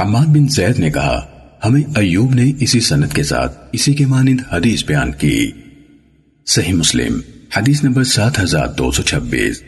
حماد بن زید نے کہا، ہمیں ایوب نے اسی سنت کے ساتھ اسی کے مانند حدیث بیان کی۔ صحیح مسلم، حدیث نمبر سات ہزار دو سو چھبیس۔